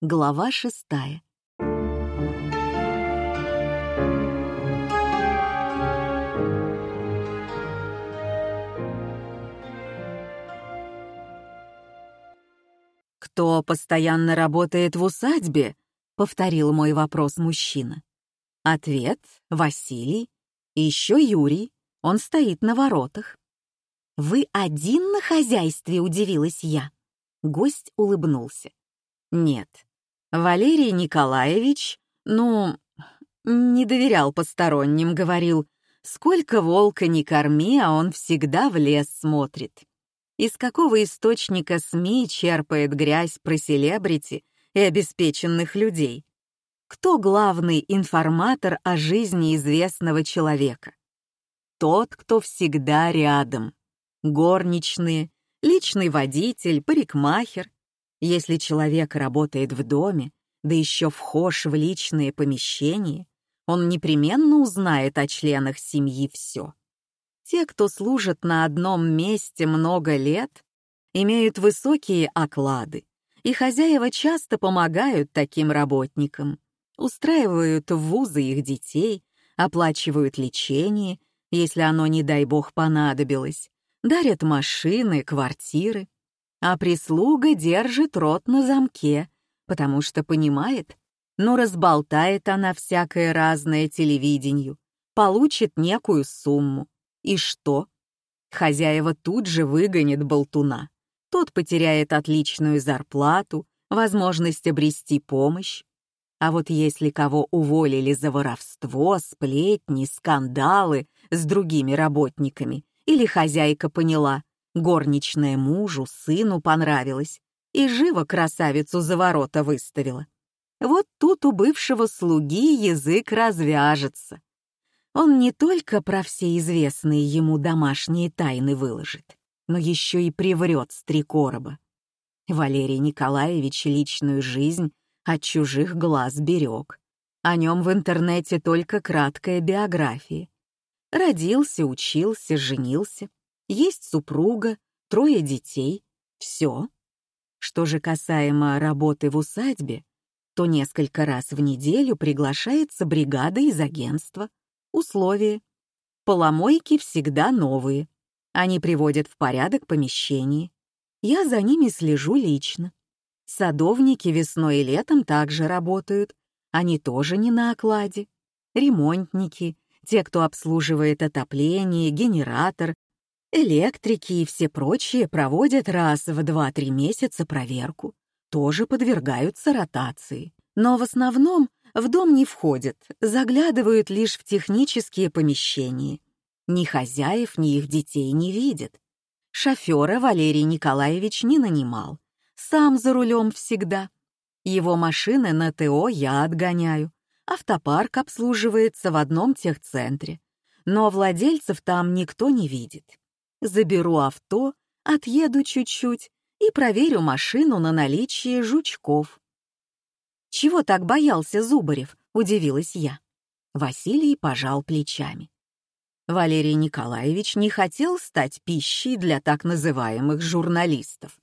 Глава шестая. «Кто постоянно работает в усадьбе?» — повторил мой вопрос мужчина. Ответ — Василий. И еще Юрий. Он стоит на воротах. «Вы один на хозяйстве?» — удивилась я. Гость улыбнулся. «Нет, Валерий Николаевич, ну, не доверял посторонним, говорил, сколько волка не корми, а он всегда в лес смотрит. Из какого источника СМИ черпает грязь про селебрити и обеспеченных людей? Кто главный информатор о жизни известного человека? Тот, кто всегда рядом. Горничные, личный водитель, парикмахер. Если человек работает в доме, да еще вхож в личные помещения, он непременно узнает о членах семьи все. Те, кто служит на одном месте много лет, имеют высокие оклады, и хозяева часто помогают таким работникам, устраивают в вузы их детей, оплачивают лечение, если оно, не дай бог, понадобилось, дарят машины, квартиры, а прислуга держит рот на замке, потому что понимает, ну разболтает она всякое разное телевидению, получит некую сумму, и что? Хозяева тут же выгонят болтуна. Тот потеряет отличную зарплату, возможность обрести помощь. А вот если кого уволили за воровство, сплетни, скандалы с другими работниками, или хозяйка поняла, горничная мужу, сыну понравилась, и живо красавицу за ворота выставила. Вот тут у бывшего слуги язык развяжется он не только про все известные ему домашние тайны выложит, но еще и приврет с три короба. Валерий Николаевич личную жизнь от чужих глаз берег. О нем в интернете только краткая биография. Родился, учился, женился, есть супруга, трое детей. Все. Что же касаемо работы в усадьбе, то несколько раз в неделю приглашается бригада из агентства, Условия. Поломойки всегда новые. Они приводят в порядок помещение. Я за ними слежу лично. Садовники весной и летом также работают. Они тоже не на окладе. Ремонтники, те, кто обслуживает отопление, генератор, электрики и все прочие проводят раз в 2-3 месяца проверку. Тоже подвергаются ротации. Но в основном в дом не входят, заглядывают лишь в технические помещения. Ни хозяев, ни их детей не видят. Шофера Валерий Николаевич не нанимал. Сам за рулем всегда. Его машины на ТО я отгоняю. Автопарк обслуживается в одном техцентре. Но владельцев там никто не видит. Заберу авто, отъеду чуть-чуть и проверю машину на наличие жучков. «Чего так боялся Зубарев?» — удивилась я. Василий пожал плечами. Валерий Николаевич не хотел стать пищей для так называемых журналистов.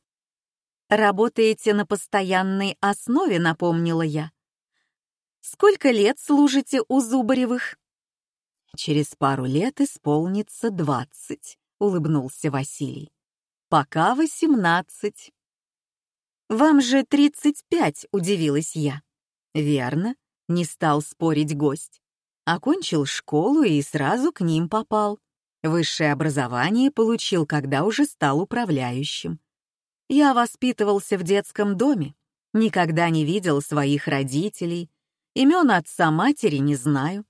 «Работаете на постоянной основе», — напомнила я. «Сколько лет служите у Зубаревых?» «Через пару лет исполнится двадцать», — улыбнулся Василий. «Пока восемнадцать». «Вам же тридцать пять», — удивилась я. «Верно», — не стал спорить гость. Окончил школу и сразу к ним попал. Высшее образование получил, когда уже стал управляющим. Я воспитывался в детском доме, никогда не видел своих родителей, имен отца-матери не знаю.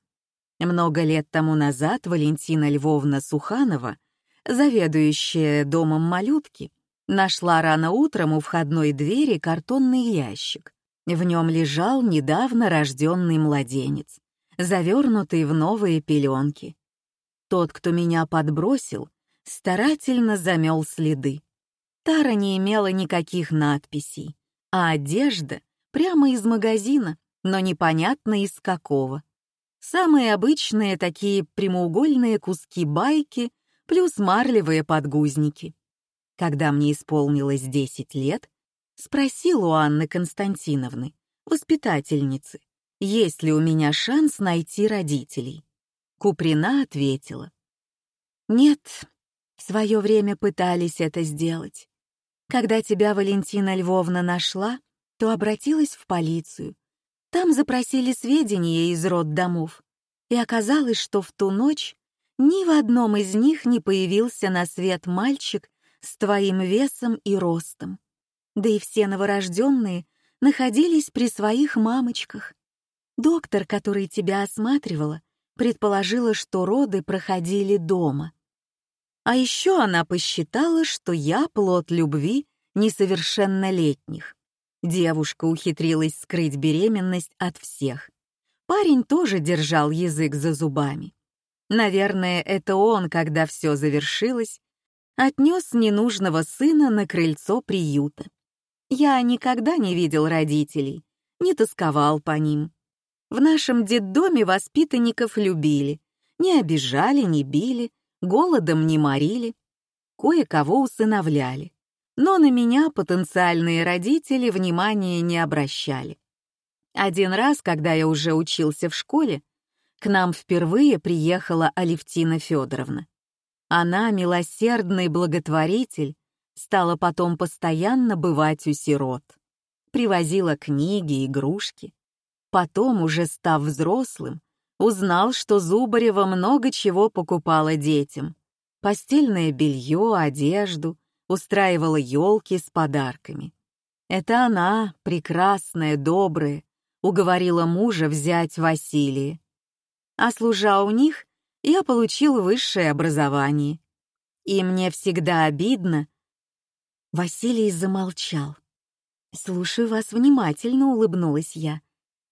Много лет тому назад Валентина Львовна Суханова, заведующая домом малютки, Нашла рано утром у входной двери картонный ящик. В нем лежал недавно рожденный младенец, завернутый в новые пеленки. Тот, кто меня подбросил, старательно замел следы. Тара не имела никаких надписей, а одежда прямо из магазина, но непонятно из какого. Самые обычные такие прямоугольные куски байки плюс марлевые подгузники. Когда мне исполнилось 10 лет, Спросил у Анны Константиновны, воспитательницы, есть ли у меня шанс найти родителей. Куприна ответила. Нет, в свое время пытались это сделать. Когда тебя Валентина Львовна нашла, то обратилась в полицию. Там запросили сведения из роддомов, и оказалось, что в ту ночь ни в одном из них не появился на свет мальчик с твоим весом и ростом. Да и все новорожденные находились при своих мамочках. Доктор, который тебя осматривала, предположила, что роды проходили дома. А еще она посчитала, что я плод любви несовершеннолетних. Девушка ухитрилась скрыть беременность от всех. Парень тоже держал язык за зубами. Наверное, это он, когда все завершилось, отнес ненужного сына на крыльцо приюта. Я никогда не видел родителей, не тосковал по ним. В нашем детдоме воспитанников любили, не обижали, не били, голодом не морили, кое-кого усыновляли. Но на меня потенциальные родители внимания не обращали. Один раз, когда я уже учился в школе, к нам впервые приехала Алевтина Федоровна. Она, милосердный благотворитель, стала потом постоянно бывать у сирот. Привозила книги, игрушки. Потом, уже став взрослым, узнал, что Зубарева много чего покупала детям. Постельное белье, одежду, устраивала елки с подарками. Это она, прекрасная, добрая, уговорила мужа взять Василия. А служа у них, я получил высшее образование. И мне всегда обидно. Василий замолчал. «Слушаю вас внимательно», — улыбнулась я.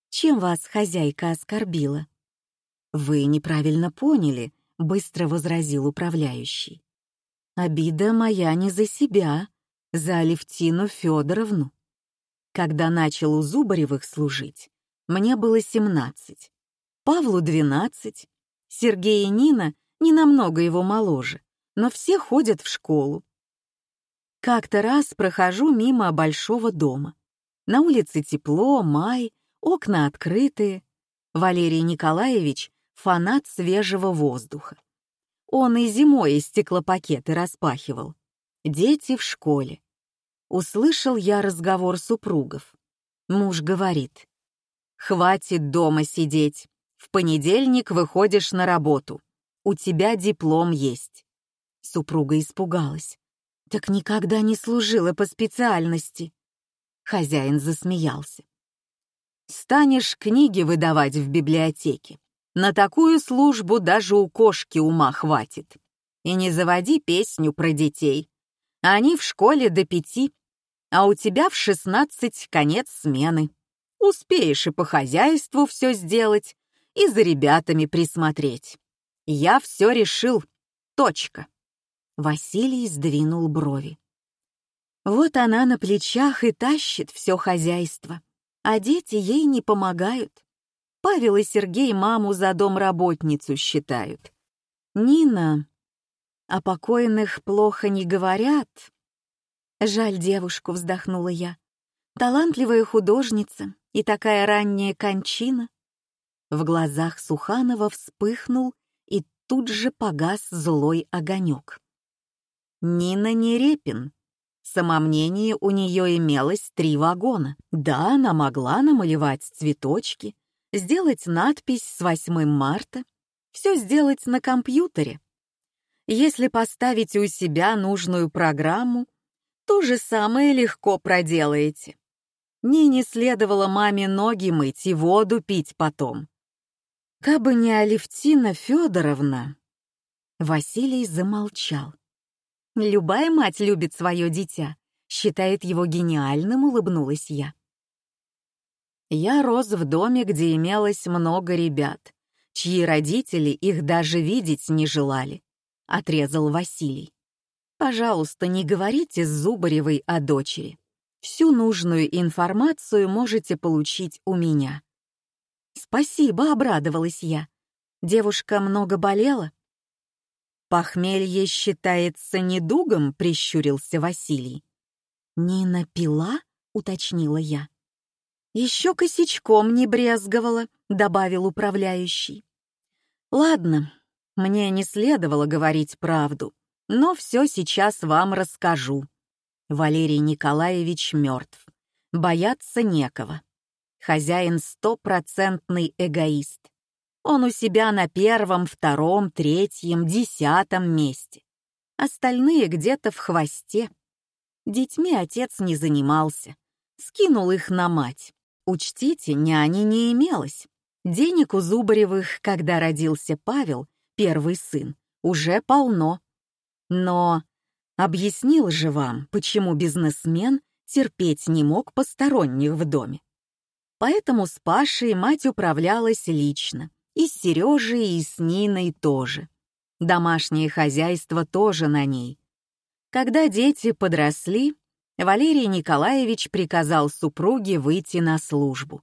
«Чем вас хозяйка оскорбила?» «Вы неправильно поняли», — быстро возразил управляющий. «Обида моя не за себя, за Алевтину Федоровну. Когда начал у Зубаревых служить, мне было семнадцать, Павлу двенадцать, Сергей и Нина не намного его моложе, но все ходят в школу. Как-то раз прохожу мимо большого дома. На улице тепло, май, окна открытые. Валерий Николаевич фанат свежего воздуха. Он и зимой стеклопакеты распахивал. Дети в школе. Услышал я разговор супругов. Муж говорит, «Хватит дома сидеть. В понедельник выходишь на работу. У тебя диплом есть». Супруга испугалась. «Так никогда не служила по специальности». Хозяин засмеялся. «Станешь книги выдавать в библиотеке. На такую службу даже у кошки ума хватит. И не заводи песню про детей. Они в школе до пяти, а у тебя в шестнадцать конец смены. Успеешь и по хозяйству все сделать, и за ребятами присмотреть. Я все решил. Точка. Василий сдвинул брови. Вот она на плечах и тащит все хозяйство, а дети ей не помогают. Павел и Сергей маму за домработницу считают. Нина... О покойных плохо не говорят. Жаль девушку, вздохнула я. Талантливая художница и такая ранняя кончина. В глазах Суханова вспыхнул и тут же погас злой огонек. Нина Нерепин. Самомнение у нее имелось три вагона. Да, она могла намалевать цветочки, сделать надпись с 8 марта, все сделать на компьютере. Если поставить у себя нужную программу, то же самое легко проделаете. Нине следовало маме ноги мыть и воду пить потом. Кабы не Алевтина Федоровна. Василий замолчал. Любая мать любит свое дитя, считает его гениальным, улыбнулась я. Я рос в доме, где имелось много ребят, чьи родители их даже видеть не желали, — отрезал Василий. Пожалуйста, не говорите с Зубаревой о дочери. Всю нужную информацию можете получить у меня. Спасибо, обрадовалась я. Девушка много болела? Похмелье считается недугом, прищурился Василий. Нина пила? — уточнила я. «Еще косячком не брезговала», — добавил управляющий. «Ладно, мне не следовало говорить правду, но все сейчас вам расскажу. Валерий Николаевич мертв. Бояться некого. Хозяин стопроцентный эгоист. Он у себя на первом, втором, третьем, десятом месте. Остальные где-то в хвосте. Детьми отец не занимался. Скинул их на мать. Учтите, няни не имелось. Денег у Зубаревых, когда родился Павел, первый сын, уже полно. Но объяснил же вам, почему бизнесмен терпеть не мог посторонних в доме. Поэтому с Пашей мать управлялась лично, и с Сережей, и с Ниной тоже. Домашнее хозяйство тоже на ней. Когда дети подросли, Валерий Николаевич приказал супруге выйти на службу.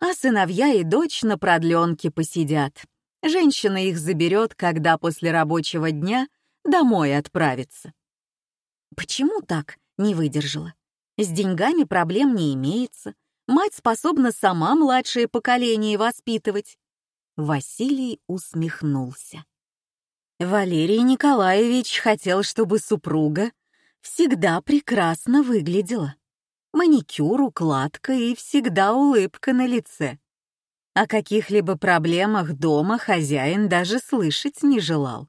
А сыновья и дочь на продленке посидят. Женщина их заберет, когда после рабочего дня домой отправится. Почему так? Не выдержала. С деньгами проблем не имеется. Мать способна сама младшее поколение воспитывать. Василий усмехнулся. Валерий Николаевич хотел, чтобы супруга всегда прекрасно выглядела. Маникюр, укладка и всегда улыбка на лице. О каких-либо проблемах дома хозяин даже слышать не желал.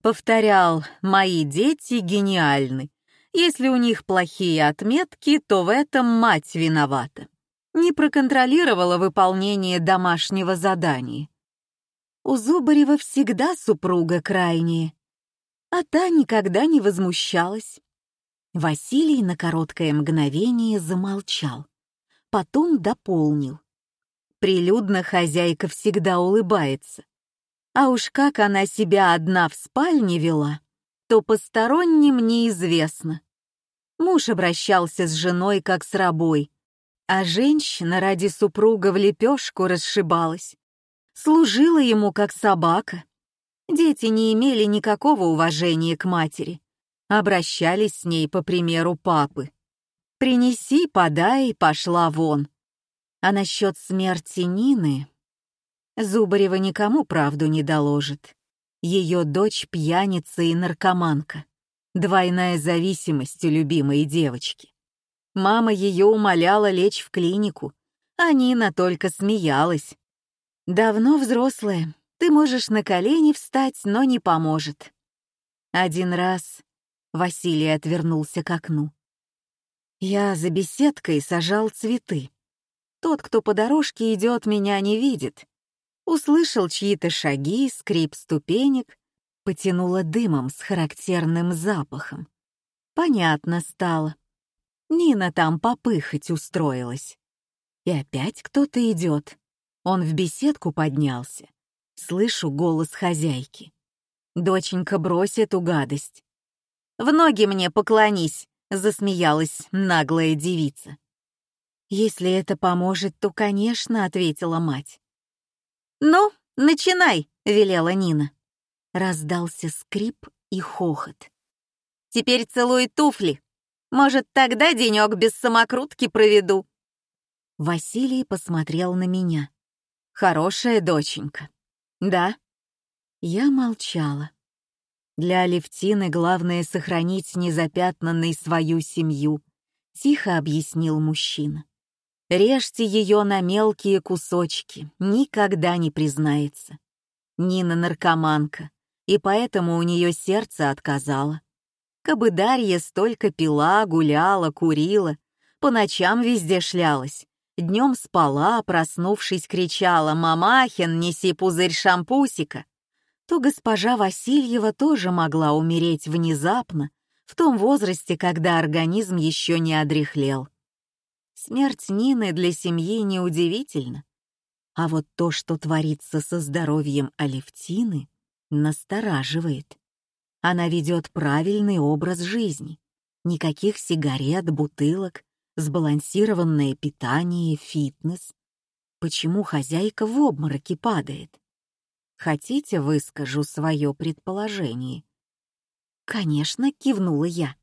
Повторял «Мои дети гениальны. Если у них плохие отметки, то в этом мать виновата». Не проконтролировала выполнение домашнего задания. У Зубарева всегда супруга крайняя, а та никогда не возмущалась. Василий на короткое мгновение замолчал, потом дополнил. Прилюдно хозяйка всегда улыбается. А уж как она себя одна в спальне вела, то посторонним неизвестно. Муж обращался с женой как с рабой, а женщина ради супруга в лепешку расшибалась. Служила ему как собака. Дети не имели никакого уважения к матери обращались с ней по примеру папы. «Принеси, подай, пошла вон». А насчет смерти Нины... Зубарева никому правду не доложит. Ее дочь пьяница и наркоманка. Двойная зависимость у любимой девочки. Мама ее умоляла лечь в клинику, а Нина только смеялась. «Давно взрослая, ты можешь на колени встать, но не поможет». Один раз Василий отвернулся к окну. Я за беседкой сажал цветы. Тот, кто по дорожке идет, меня не видит. Услышал чьи-то шаги, скрип ступенек, потянуло дымом с характерным запахом. Понятно стало. Нина там попыхать устроилась. И опять кто-то идет. Он в беседку поднялся. Слышу голос хозяйки. Доченька, брось эту гадость. В ноги мне поклонись», — засмеялась наглая девица. «Если это поможет, то, конечно», — ответила мать. «Ну, начинай», — велела Нина. Раздался скрип и хохот. «Теперь целуй туфли. Может, тогда денек без самокрутки проведу». Василий посмотрел на меня. «Хорошая доченька». «Да». Я молчала. Для Алевтины главное сохранить незапятнанной свою семью, тихо объяснил мужчина. Режьте ее на мелкие кусочки, никогда не признается. Нина наркоманка, и поэтому у нее сердце отказало. Кабы Дарья столько пила, гуляла, курила, по ночам везде шлялась, днем спала, проснувшись, кричала «Мамахин, неси пузырь шампусика!» то госпожа Васильева тоже могла умереть внезапно, в том возрасте, когда организм еще не одряхлел. Смерть Нины для семьи неудивительна. А вот то, что творится со здоровьем Алевтины, настораживает. Она ведет правильный образ жизни. Никаких сигарет, бутылок, сбалансированное питание, фитнес. Почему хозяйка в обмороке падает? Хотите, выскажу свое предположение?» «Конечно», — кивнула я.